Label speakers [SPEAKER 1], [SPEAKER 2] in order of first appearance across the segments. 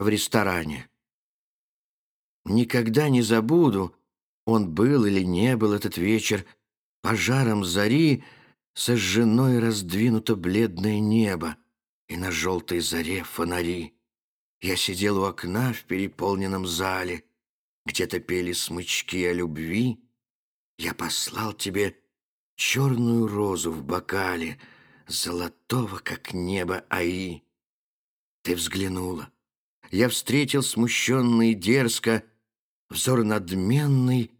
[SPEAKER 1] в ресторане. Никогда не забуду, он был или не был этот вечер, пожаром зари сожжено и раздвинуто бледное небо, и на желтой заре фонари. Я сидел у окна в переполненном зале, где-то пели смычки о любви. Я послал тебе черную розу в бокале, золотого, как небо Аи. Ты взглянула. Я встретил смущенный дерзко, взор надменный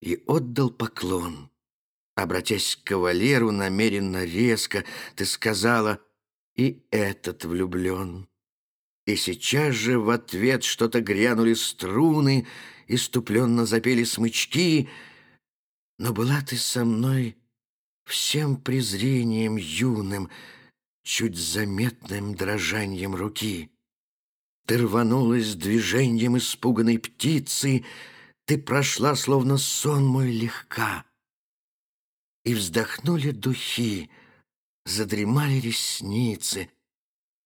[SPEAKER 1] и отдал поклон. Обратясь к кавалеру намеренно резко, ты сказала «И этот влюблен». И сейчас же в ответ что-то грянули струны, Иступленно запели смычки, Но была ты со мной всем презрением юным, Чуть заметным дрожанием руки. Ты рванулась движением испуганной птицы, Ты прошла, словно сон мой, легка. И вздохнули духи, задремали ресницы,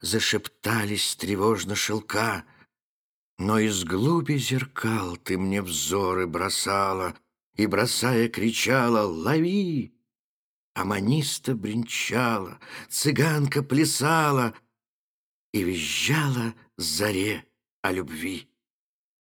[SPEAKER 1] Зашептались тревожно шелка. Но из глуби зеркал ты мне взоры бросала И, бросая, кричала «Лови!» Аманиста бренчала, цыганка плясала И визжала заре о любви.